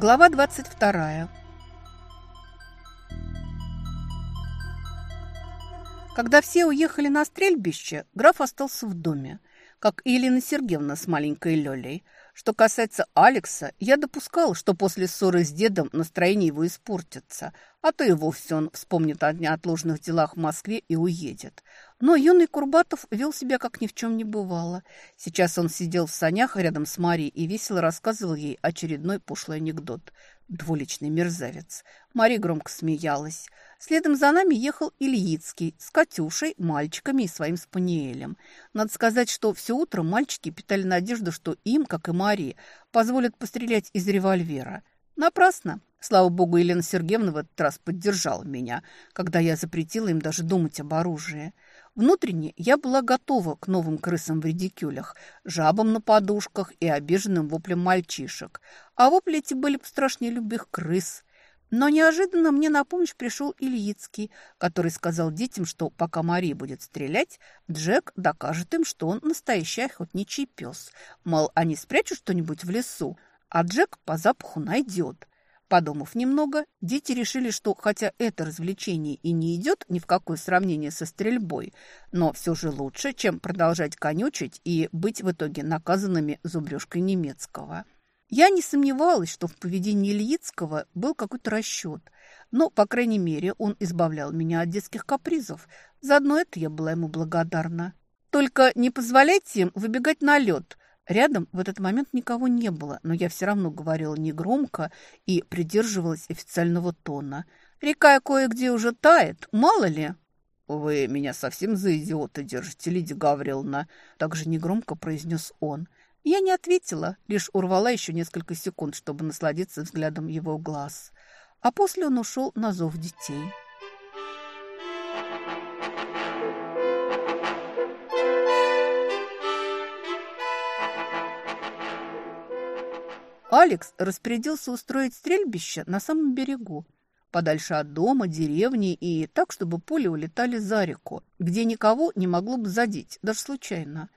Глава 22. Когда все уехали на стрельбище, граф остался в доме, как и Елена Сергеевна с маленькой Лёлей. Что касается Алекса, я допускал, что после ссоры с дедом настроение его испортится, а то и вовсе он вспомнит о неотложных делах в Москве и уедет. Но юный Курбатов вел себя, как ни в чем не бывало. Сейчас он сидел в санях рядом с Марией и весело рассказывал ей очередной пошлый анекдот. Двуличный мерзавец. Мария громко смеялась. Следом за нами ехал Ильицкий с Катюшей, мальчиками и своим спаниелем. Надо сказать, что все утро мальчики питали надежду, что им, как и Марии, позволят пострелять из револьвера. Напрасно. Слава богу, Елена Сергеевна в этот раз поддержала меня, когда я запретила им даже думать об оружии. Внутренне я была готова к новым крысам в редикюлях, жабам на подушках и обиженным воплям мальчишек. А вопли эти были бы страшнее любых крыс. Но неожиданно мне на помощь пришел Ильицкий, который сказал детям, что пока Мария будет стрелять, Джек докажет им, что он настоящий охотничий пес. Мол, они спрячут что-нибудь в лесу, а Джек по запаху найдет. Подумав немного, дети решили, что хотя это развлечение и не идет ни в какое сравнение со стрельбой, но все же лучше, чем продолжать конючить и быть в итоге наказанными зубрежкой немецкого. Я не сомневалась, что в поведении Ильицкого был какой-то расчет, но, по крайней мере, он избавлял меня от детских капризов. Заодно это я была ему благодарна. «Только не позволяйте им выбегать на лед», Рядом в этот момент никого не было, но я все равно говорила негромко и придерживалась официального тона. Река кое-где уже тает, мало ли. «Вы меня совсем за идиота держите, Лидия Гавриловна», – также негромко произнес он. Я не ответила, лишь урвала еще несколько секунд, чтобы насладиться взглядом его глаз. А после он ушел на зов детей. Алекс распорядился устроить стрельбище на самом берегу, подальше от дома, деревни и так, чтобы поле улетали за реку, где никого не могло бы задеть, даже случайно.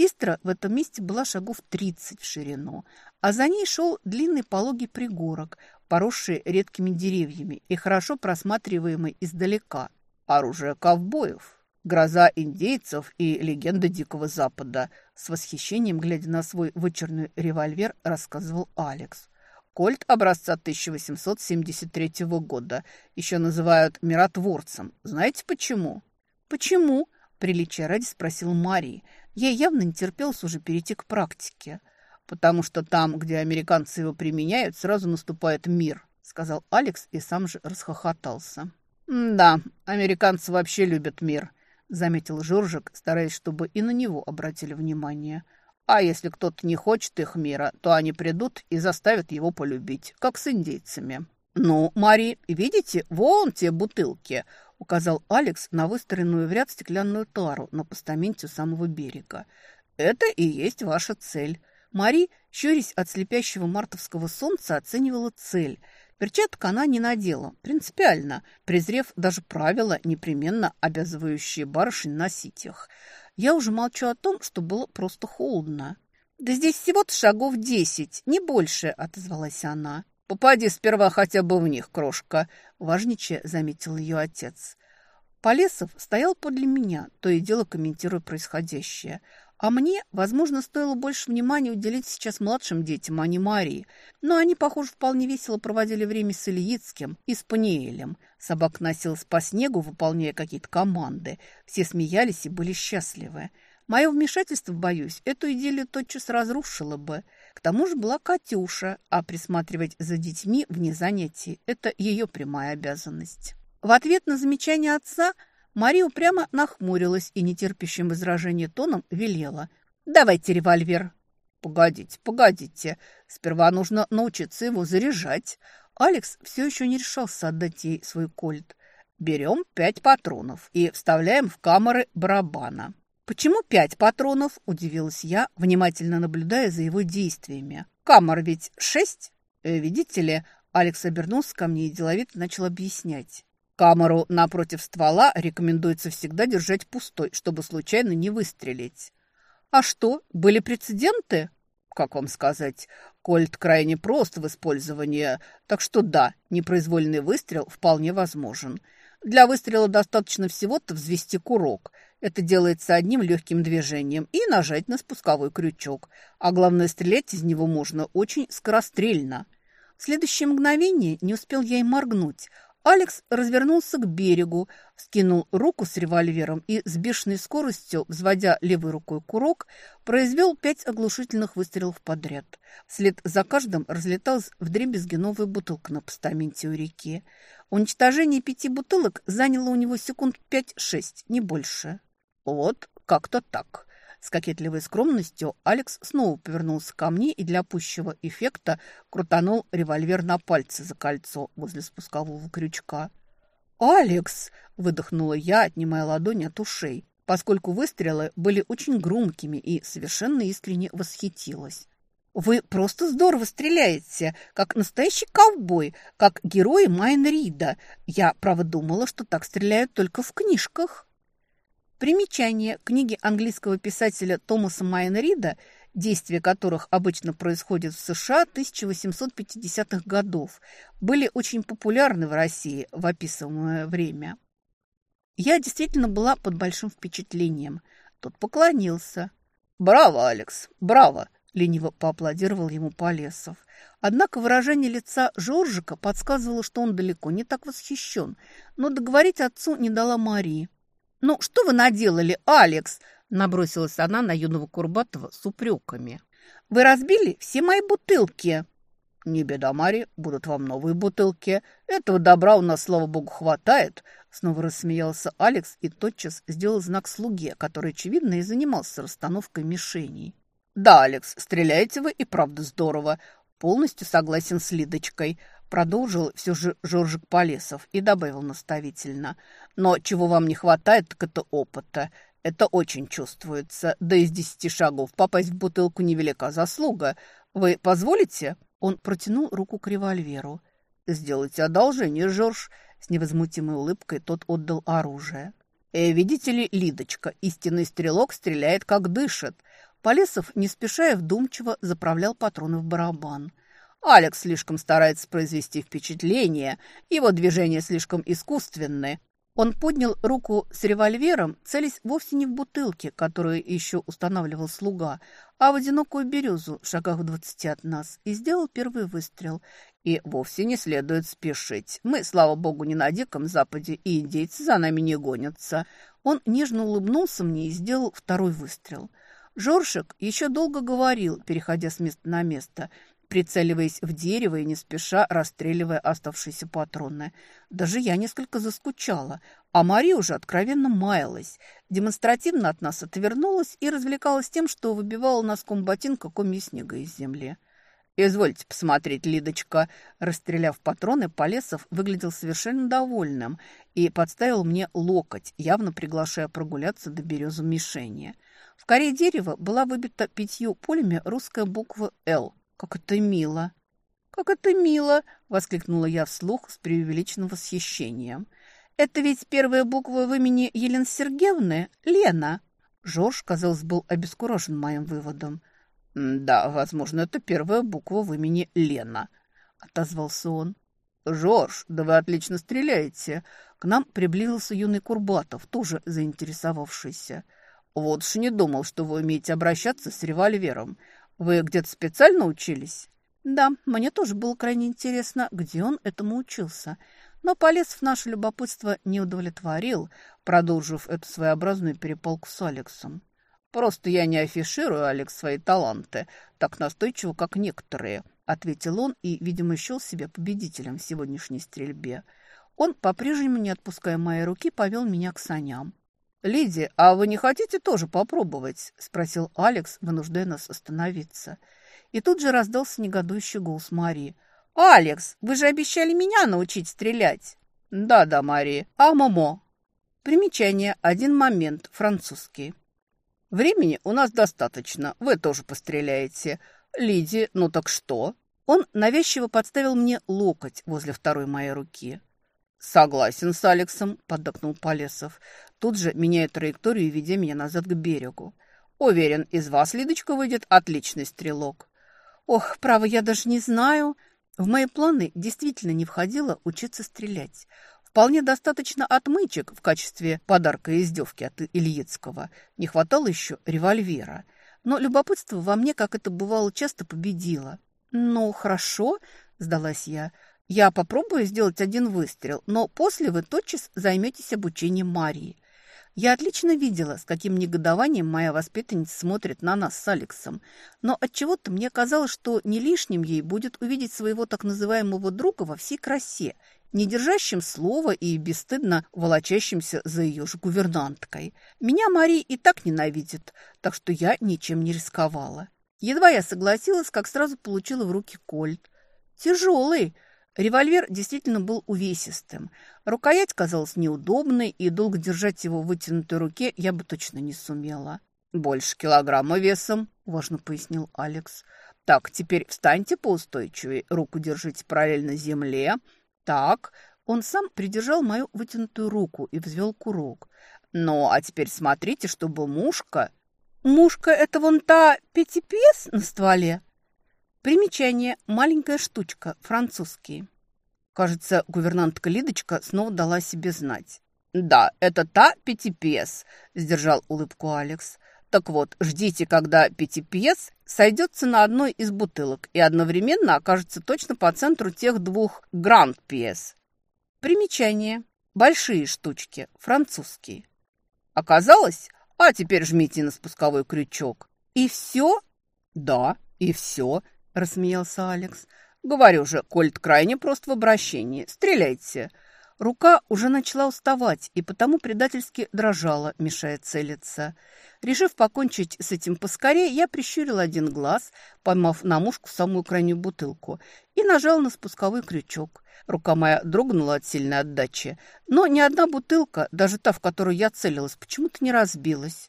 Истра в этом месте была шагов 30 в ширину, а за ней шел длинный пологий пригорок, поросший редкими деревьями и хорошо просматриваемый издалека. Оружие ковбоев. Гроза индейцев и легенда Дикого Запада. С восхищением, глядя на свой вычерный револьвер, рассказывал Алекс. Кольт образца 1873 года. Еще называют миротворцем. Знаете почему? Почему? Приличия ради спросил Марии. Ей явно не терпелось уже перейти к практике. Потому что там, где американцы его применяют, сразу наступает мир, сказал Алекс и сам же расхохотался. «Да, американцы вообще любят мир. – заметил Жоржик, стараясь, чтобы и на него обратили внимание. «А если кто-то не хочет их мира, то они придут и заставят его полюбить, как с индейцами». «Ну, Мари, видите, вон те бутылки», – указал Алекс на выстроенную в ряд стеклянную тару на постаменте у самого берега. «Это и есть ваша цель». Мари, щурясь от слепящего мартовского солнца, оценивала цель – Перчаток она не надела, принципиально, презрев даже правила, непременно обязывающие барышень носить их. Я уже молчу о том, что было просто холодно. «Да здесь всего-то шагов десять, не больше», — отозвалась она. «Попади сперва хотя бы в них, крошка», — важничая заметил ее отец. Полесов стоял подле меня, то и дело комментируя происходящее. А мне, возможно, стоило больше внимания уделить сейчас младшим детям, а не Марии. Но они, похоже, вполне весело проводили время с Ильицким и с Паниэлем. Собак носилась по снегу, выполняя какие-то команды. Все смеялись и были счастливы. Мое вмешательство, боюсь, эту идею тотчас разрушило бы. К тому же была Катюша, а присматривать за детьми вне занятий – это ее прямая обязанность. В ответ на замечание отца – Мария упрямо нахмурилась и нетерпящим возражения тоном велела. «Давайте револьвер». «Погодите, погодите. Сперва нужно научиться его заряжать». Алекс все еще не решался отдать ей свой кольт. «Берем пять патронов и вставляем в камеры барабана». «Почему пять патронов?» – удивилась я, внимательно наблюдая за его действиями. «Камер ведь шесть?» э, «Видите ли?» – Алекс обернулся ко мне и деловито начал объяснять. Камеру напротив ствола рекомендуется всегда держать пустой, чтобы случайно не выстрелить. А что, были прецеденты? как вам сказать, кольт крайне прост в использовании, так что да, непроизвольный выстрел вполне возможен. Для выстрела достаточно всего-то взвести курок. Это делается одним легким движением и нажать на спусковой крючок. А главное, стрелять из него можно очень скорострельно. В следующее мгновение не успел я и моргнуть – Алекс развернулся к берегу, скинул руку с револьвером и с бешеной скоростью, взводя левой рукой курок, произвел пять оглушительных выстрелов подряд. Вслед за каждым разлеталась вдребезги новая бутылка на постаменте у реки. Уничтожение пяти бутылок заняло у него секунд пять-шесть, не больше. Вот как-то так. С кокетливой скромностью Алекс снова повернулся ко мне и для пущего эффекта крутанул револьвер на пальце за кольцо возле спускового крючка. «Алекс!» – выдохнула я, отнимая ладонь от ушей, поскольку выстрелы были очень громкими и совершенно искренне восхитилась. «Вы просто здорово стреляете, как настоящий ковбой, как герой Майн Рида. Я, право, думала, что так стреляют только в книжках». Примечание книги английского писателя Томаса Майнрида, действия которых обычно происходят в США 1850-х годов, были очень популярны в России в описываемое время. Я действительно была под большим впечатлением. Тот поклонился. «Браво, Алекс, браво!» – лениво поаплодировал ему Полесов. Однако выражение лица Жоржика подсказывало, что он далеко не так восхищен, но договорить отцу не дала Марии. «Ну, что вы наделали, Алекс?» – набросилась она на юного Курбатова с упреками. «Вы разбили все мои бутылки». «Не беда, Мари, будут вам новые бутылки. Этого добра у нас, слава богу, хватает». Снова рассмеялся Алекс и тотчас сделал знак слуге, который, очевидно, и занимался расстановкой мишеней. «Да, Алекс, стреляете вы и правда здорово. Полностью согласен с Лидочкой. Продолжил все же Жоржик Полесов и добавил наставительно. «Но чего вам не хватает, так это опыта. Это очень чувствуется. Да из десяти шагов попасть в бутылку невелика заслуга. Вы позволите?» Он протянул руку к револьверу. «Сделайте одолжение, Жорж». С невозмутимой улыбкой тот отдал оружие. «Э, видите ли, Лидочка, истинный стрелок стреляет, как дышит». Полесов, не спеша и вдумчиво, заправлял патроны в барабан. Алекс слишком старается произвести впечатление, его движения слишком искусственны. Он поднял руку с револьвером, целясь вовсе не в бутылке, которую еще устанавливал слуга, а в одинокую березу в шагах в двадцати от нас, и сделал первый выстрел. И вовсе не следует спешить. Мы, слава богу, не на Диком Западе, и индейцы за нами не гонятся. Он нежно улыбнулся мне и сделал второй выстрел. Жоршик еще долго говорил, переходя с места на место, прицеливаясь в дерево и не спеша расстреливая оставшиеся патроны. Даже я несколько заскучала, а Мария уже откровенно маялась, демонстративно от нас отвернулась и развлекалась тем, что выбивала носком ботинка комья снега из земли. «Извольте посмотреть, Лидочка!» Расстреляв патроны, Полесов выглядел совершенно довольным и подставил мне локоть, явно приглашая прогуляться до березы мишени. В коре дерева была выбита пятью полями русская буква «Л», «Как это мило!» «Как это мило!» – воскликнула я вслух с преувеличенным восхищением. «Это ведь первая буква в имени Елены Сергеевны? Лена!» Жорж, казалось, был обескуражен моим выводом. «Да, возможно, это первая буква в имени Лена», – отозвался он. «Жорж, да вы отлично стреляете!» К нам приблизился юный Курбатов, тоже заинтересовавшийся. «Вот ж не думал, что вы умеете обращаться с револьвером. Вы где-то специально учились? Да, мне тоже было крайне интересно, где он этому учился. Но полез в наше любопытство не удовлетворил, продолжив эту своеобразную перепалку с Алексом. «Просто я не афиширую, Алекс, свои таланты, так настойчиво, как некоторые», ответил он и, видимо, счел себя победителем в сегодняшней стрельбе. Он, по-прежнему не отпуская моей руки, повел меня к саням. «Лиди, а вы не хотите тоже попробовать?» – спросил Алекс, вынуждая нас остановиться. И тут же раздался негодующий голос Марии. «Алекс, вы же обещали меня научить стрелять!» «Да-да, Мария. А Момо?» Примечание. Один момент. Французский. «Времени у нас достаточно. Вы тоже постреляете. Лиди, ну так что?» Он навязчиво подставил мне локоть возле второй моей руки. «Согласен с Алексом», – поддакнул Полесов тут же меняя траекторию и ведя меня назад к берегу. Уверен, из вас, Лидочка, выйдет отличный стрелок. Ох, право, я даже не знаю. В мои планы действительно не входило учиться стрелять. Вполне достаточно отмычек в качестве подарка и издевки от Ильицкого. Не хватало еще револьвера. Но любопытство во мне, как это бывало, часто победило. «Ну, хорошо», – сдалась я. «Я попробую сделать один выстрел, но после вы тотчас займетесь обучением Марии. Я отлично видела, с каким негодованием моя воспитанница смотрит на нас с Алексом, но отчего-то мне казалось, что не лишним ей будет увидеть своего так называемого друга во всей красе, не держащим слова и бесстыдно волочащимся за ее же гувернанткой. Меня Мари и так ненавидит, так что я ничем не рисковала. Едва я согласилась, как сразу получила в руки кольт. Тяжелый, Револьвер действительно был увесистым. Рукоять казалась неудобной, и долго держать его в вытянутой руке я бы точно не сумела. «Больше килограмма весом», – важно пояснил Алекс. «Так, теперь встаньте поустойчивее, руку держите параллельно земле. Так». Он сам придержал мою вытянутую руку и взвел курок. «Ну, а теперь смотрите, чтобы мушка...» «Мушка – это вон та пятипес на стволе?» Примечание. Маленькая штучка. Французский. Кажется, гувернантка Лидочка снова дала себе знать. «Да, это та пятипьес», – сдержал улыбку Алекс. «Так вот, ждите, когда пятипьес сойдется на одной из бутылок и одновременно окажется точно по центру тех двух гранд-пьес». Примечание. Большие штучки. Французские. Оказалось? А теперь жмите на спусковой крючок. И все? Да, и все рассмеялся Алекс. «Говорю же, Кольт крайне прост в обращении. Стреляйте!» Рука уже начала уставать и потому предательски дрожала, мешая целиться. Решив покончить с этим поскорее, я прищурил один глаз, поймав на мушку самую крайнюю бутылку, и нажал на спусковой крючок. Рука моя дрогнула от сильной отдачи, но ни одна бутылка, даже та, в которую я целилась, почему-то не разбилась.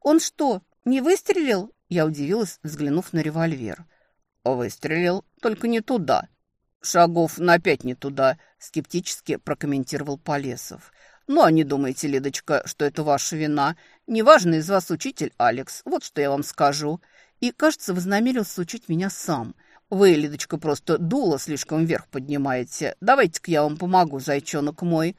«Он что, не выстрелил?» Я удивилась, взглянув на револьвер. «Выстрелил, только не туда». «Шагов на пять не туда», — скептически прокомментировал Полесов. «Ну, а не думайте, Лидочка, что это ваша вина. Неважно из вас учитель Алекс, вот что я вам скажу». И, кажется, вознамерился учить меня сам. «Вы, Лидочка, просто дуло слишком вверх поднимаете. Давайте-ка я вам помогу, зайчонок мой».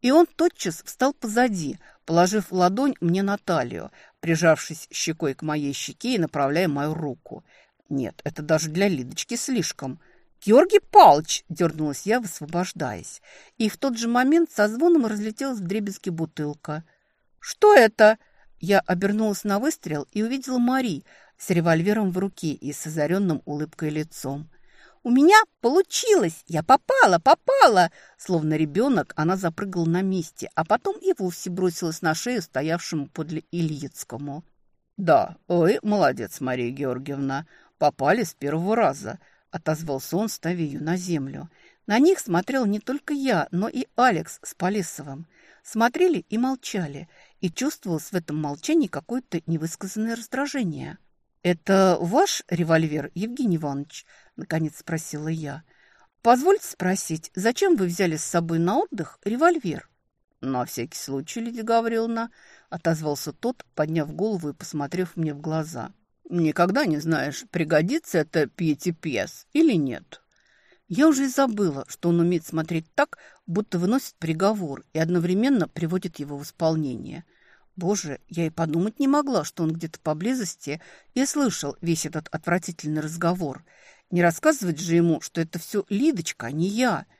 И он тотчас встал позади, положив ладонь мне на талию, прижавшись щекой к моей щеке и направляя мою руку. Нет, это даже для Лидочки слишком. «Георгий Палыч!» – дернулась я, высвобождаясь. И в тот же момент со звоном разлетелась в дребезги бутылка. «Что это?» Я обернулась на выстрел и увидела Мари с револьвером в руке и с озаренным улыбкой лицом. «У меня получилось! Я попала, попала!» Словно ребенок, она запрыгала на месте, а потом и вовсе бросилась на шею стоявшему подле Ильицкому. «Да, ой, молодец, Мария Георгиевна!» Попали с первого раза», – отозвался он, ставя ее на землю. На них смотрел не только я, но и Алекс с Полесовым. Смотрели и молчали, и чувствовалось в этом молчании какое-то невысказанное раздражение. «Это ваш револьвер, Евгений Иванович?» – наконец спросила я. «Позвольте спросить, зачем вы взяли с собой на отдых револьвер?» «На всякий случай, Лидия Гавриловна», – отозвался тот, подняв голову и посмотрев мне в глаза. Никогда не знаешь, пригодится это Пьети Пьес или нет. Я уже и забыла, что он умеет смотреть так, будто выносит приговор и одновременно приводит его в исполнение. Боже, я и подумать не могла, что он где-то поблизости и слышал весь этот отвратительный разговор. Не рассказывать же ему, что это все Лидочка, а не я –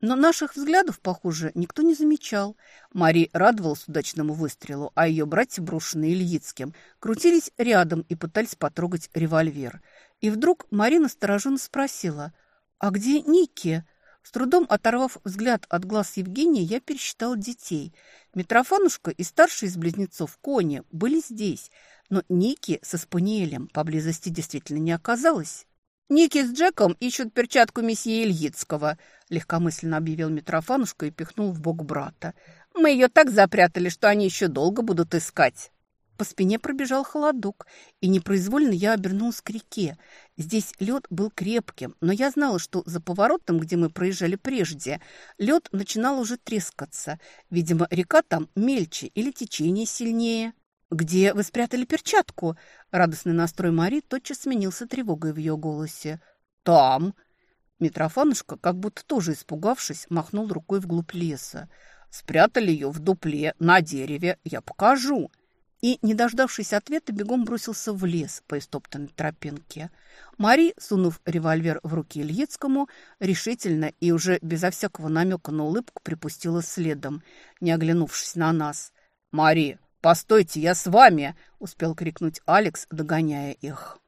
но наших взглядов, похоже, никто не замечал. Мари радовалась удачному выстрелу, а ее братья, брошенные Ильицким, крутились рядом и пытались потрогать револьвер. И вдруг Марина настороженно спросила, «А где Ники?» С трудом оторвав взгляд от глаз Евгения, я пересчитала детей. Митрофанушка и старший из близнецов Кони были здесь, но Ники со Спаниелем поблизости действительно не оказалось. «Ники с Джеком ищут перчатку месье Ильицкого», – легкомысленно объявил Митрофанушка и пихнул в бок брата. «Мы ее так запрятали, что они еще долго будут искать». По спине пробежал холодок, и непроизвольно я обернулась к реке. Здесь лед был крепким, но я знала, что за поворотом, где мы проезжали прежде, лед начинал уже трескаться. Видимо, река там мельче или течение сильнее. «Где вы спрятали перчатку?» Радостный настрой Мари тотчас сменился тревогой в ее голосе. «Там!» Митрофанушка, как будто тоже испугавшись, махнул рукой вглубь леса. «Спрятали ее в дупле, на дереве. Я покажу!» И, не дождавшись ответа, бегом бросился в лес по истоптанной тропинке. Мари, сунув револьвер в руки Ильицкому, решительно и уже безо всякого намека на улыбку припустила следом, не оглянувшись на нас. «Мари, постойте, я с вами!» – успел крикнуть Алекс, догоняя их.